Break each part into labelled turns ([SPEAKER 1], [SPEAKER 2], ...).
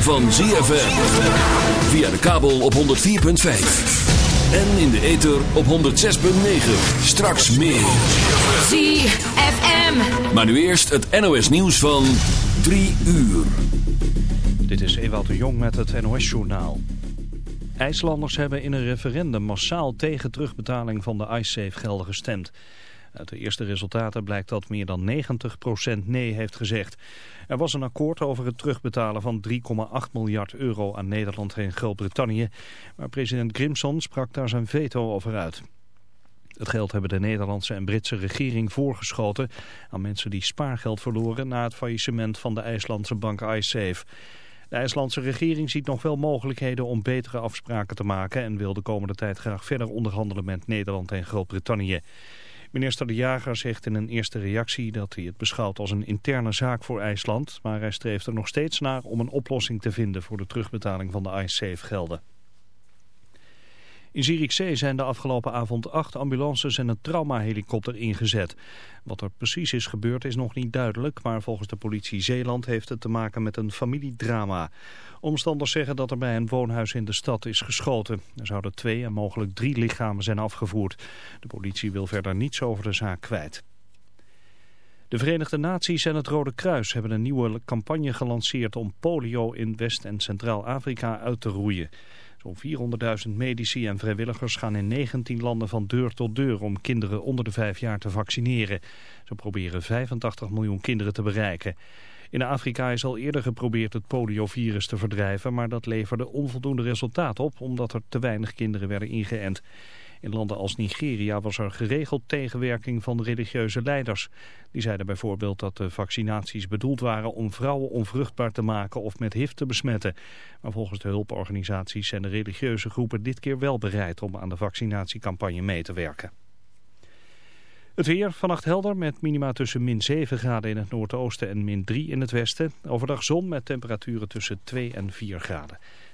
[SPEAKER 1] van ZFM. Via de kabel op 104.5. En in de ether op 106.9. Straks meer.
[SPEAKER 2] ZFM.
[SPEAKER 1] Maar nu eerst het NOS nieuws van 3 uur.
[SPEAKER 3] Dit is Ewout de Jong met het NOS journaal. IJslanders hebben in een referendum massaal tegen terugbetaling van de IceSafe gelden gestemd. Uit de eerste resultaten blijkt dat meer dan 90% nee heeft gezegd. Er was een akkoord over het terugbetalen van 3,8 miljard euro aan Nederland en Groot-Brittannië. Maar president Grimson sprak daar zijn veto over uit. Het geld hebben de Nederlandse en Britse regering voorgeschoten aan mensen die spaargeld verloren na het faillissement van de IJslandse bank iSafe. De IJslandse regering ziet nog wel mogelijkheden om betere afspraken te maken en wil de komende tijd graag verder onderhandelen met Nederland en Groot-Brittannië. Minister De Jager zegt in een eerste reactie dat hij het beschouwt als een interne zaak voor IJsland. Maar hij streeft er nog steeds naar om een oplossing te vinden voor de terugbetaling van de IceSafe gelden. In Zierikzee zijn de afgelopen avond acht ambulances en een traumahelikopter ingezet. Wat er precies is gebeurd is nog niet duidelijk, maar volgens de politie Zeeland heeft het te maken met een familiedrama. Omstanders zeggen dat er bij een woonhuis in de stad is geschoten. Er zouden twee en mogelijk drie lichamen zijn afgevoerd. De politie wil verder niets over de zaak kwijt. De Verenigde Naties en het Rode Kruis hebben een nieuwe campagne gelanceerd om polio in West- en Centraal-Afrika uit te roeien. Zo'n 400.000 medici en vrijwilligers gaan in 19 landen van deur tot deur om kinderen onder de 5 jaar te vaccineren. Ze proberen 85 miljoen kinderen te bereiken. In Afrika is al eerder geprobeerd het poliovirus te verdrijven, maar dat leverde onvoldoende resultaat op omdat er te weinig kinderen werden ingeënt. In landen als Nigeria was er geregeld tegenwerking van religieuze leiders. Die zeiden bijvoorbeeld dat de vaccinaties bedoeld waren om vrouwen onvruchtbaar te maken of met HIV te besmetten. Maar volgens de hulporganisaties zijn de religieuze groepen dit keer wel bereid om aan de vaccinatiecampagne mee te werken. Het weer vannacht helder met minima tussen min 7 graden in het noordoosten en min 3 in het westen. Overdag zon met temperaturen tussen 2 en 4 graden.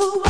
[SPEAKER 4] Ooh,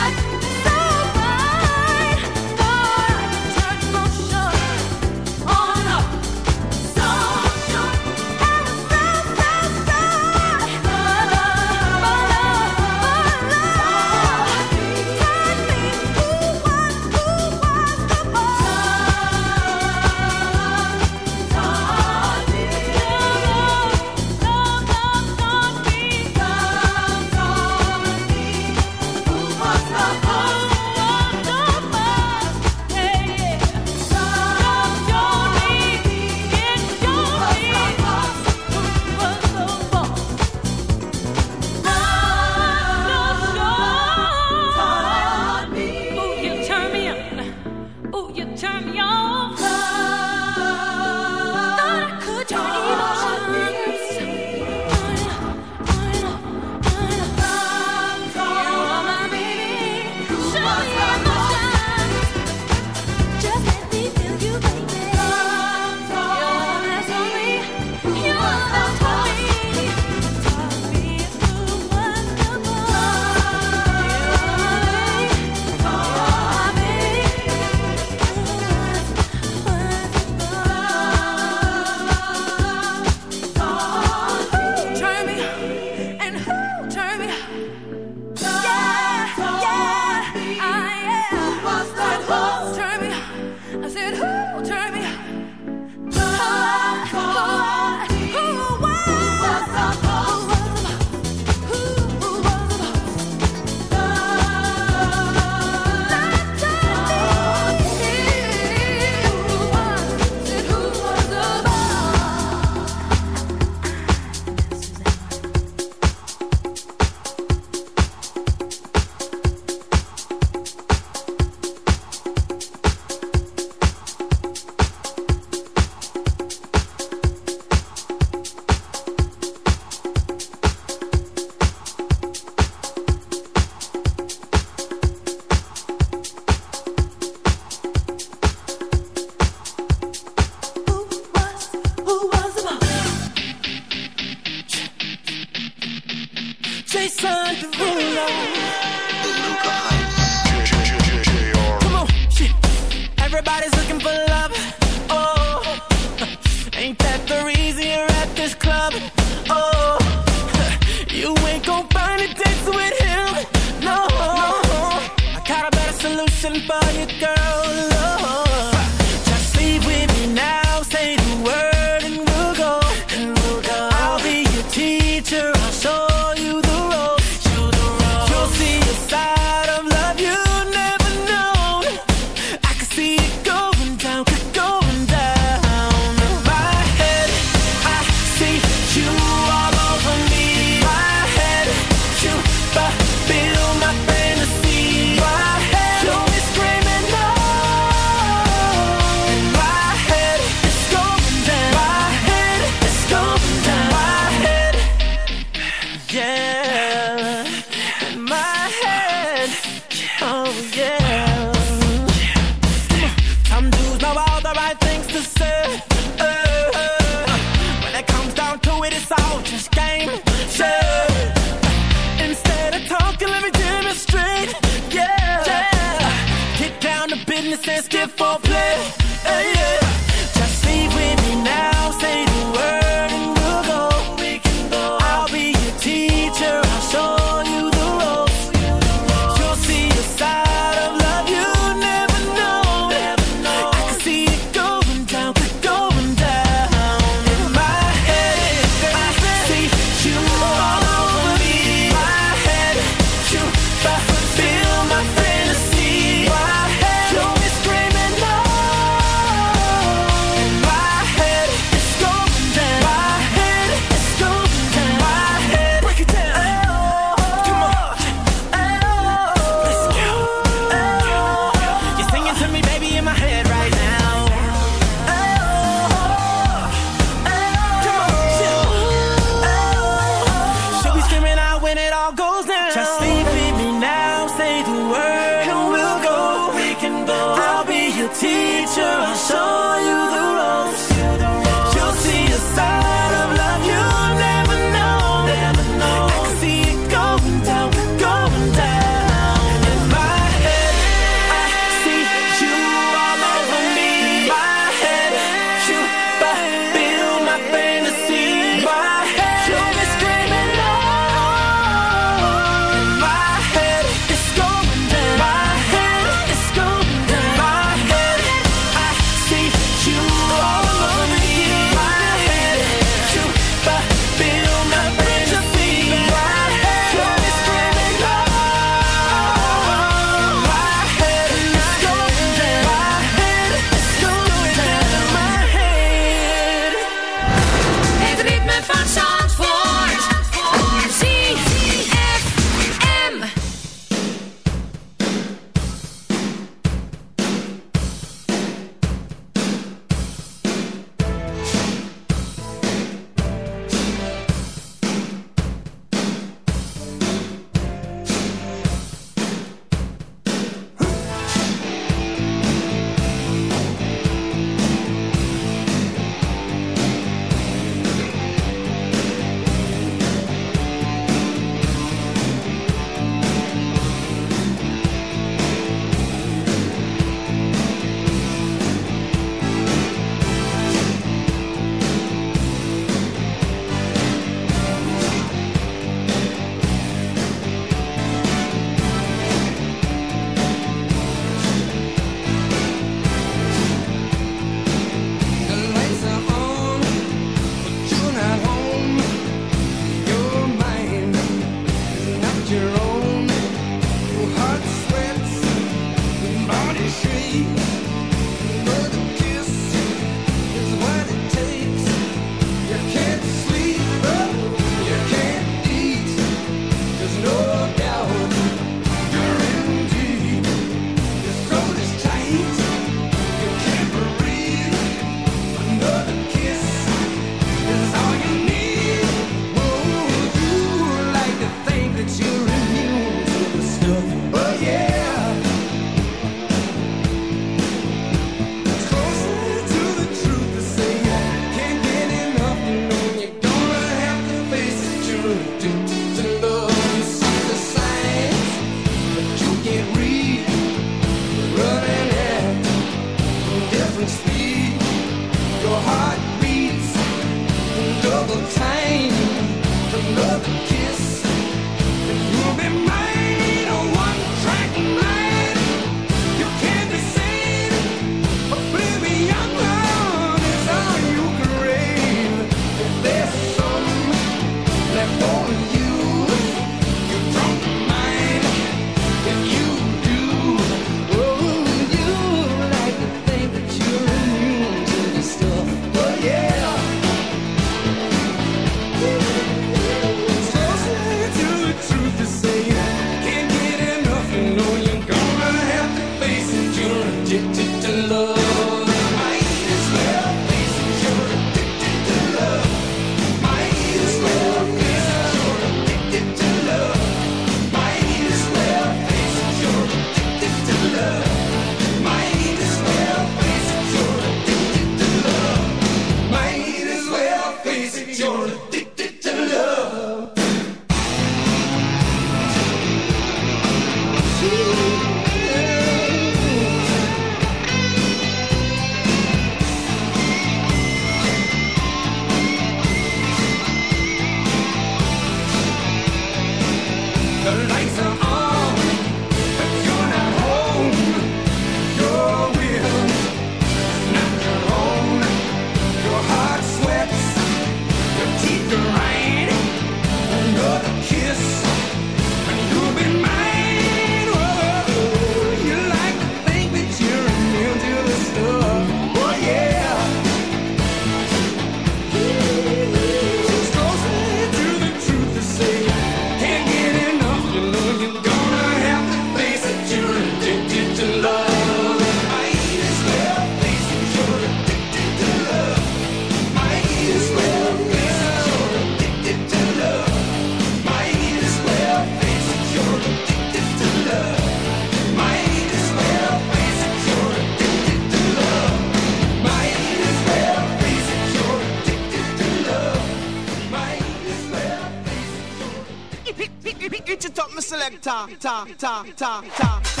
[SPEAKER 5] ta ta ta ta ta.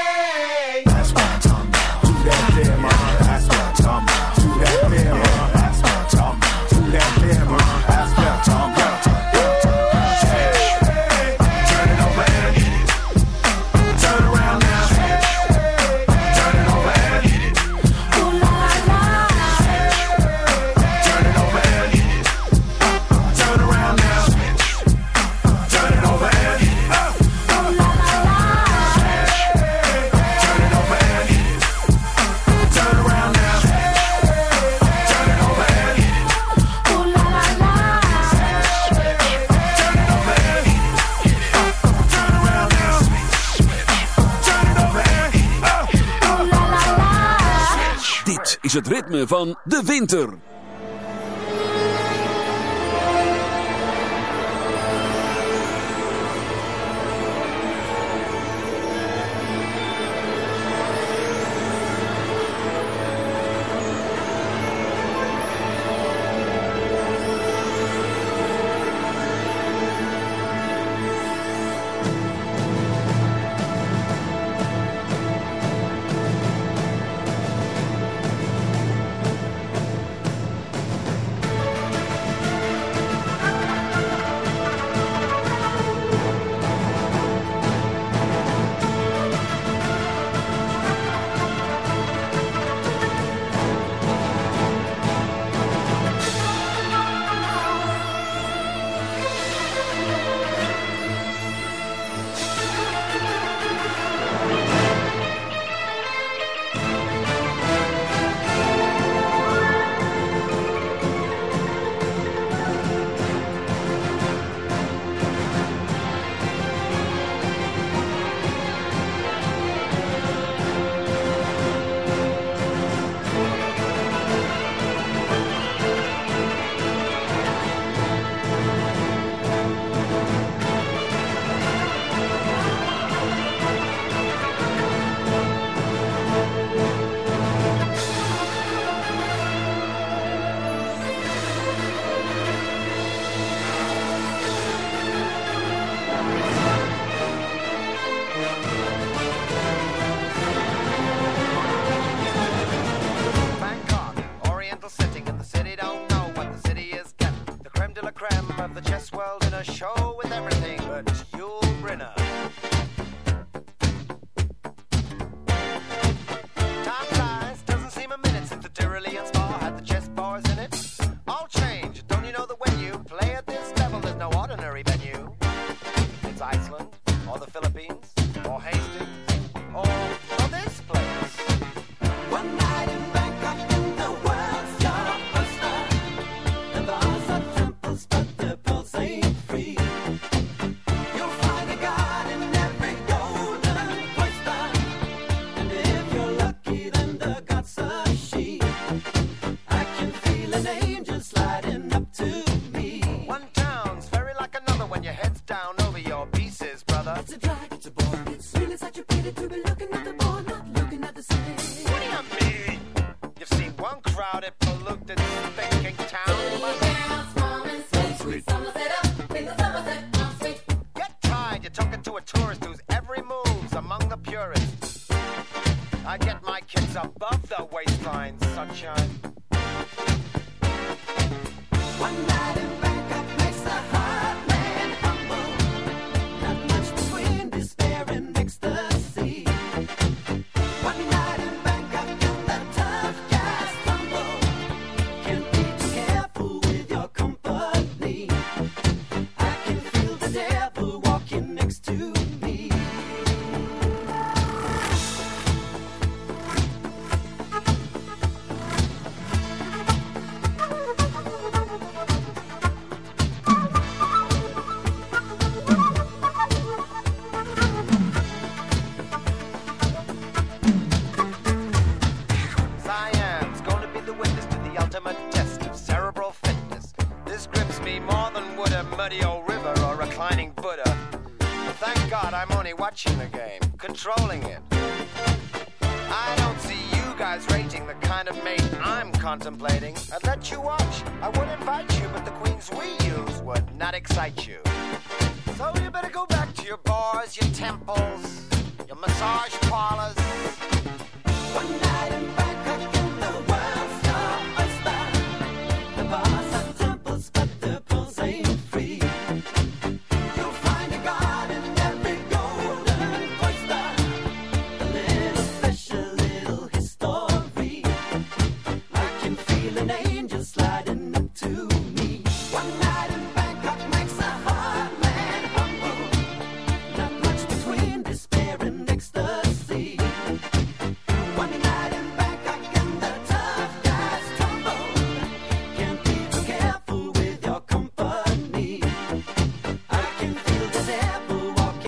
[SPEAKER 6] Van de winter.